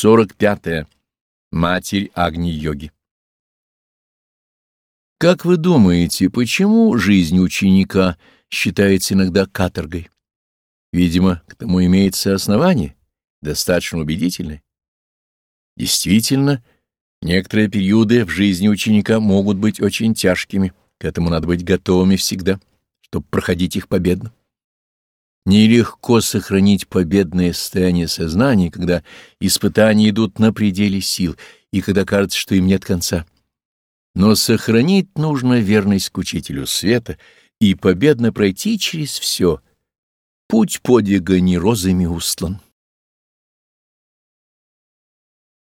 45. -е. Матерь Агни-йоги Как вы думаете, почему жизнь ученика считается иногда каторгой? Видимо, к тому имеется основание, достаточно убедительное. Действительно, некоторые периоды в жизни ученика могут быть очень тяжкими, к этому надо быть готовыми всегда, чтобы проходить их победно. Нелегко сохранить победное состояние сознания, когда испытания идут на пределе сил и когда кажется, что им нет конца. Но сохранить нужно верность к учителю света и победно пройти через все. Путь подвига не розами устлан.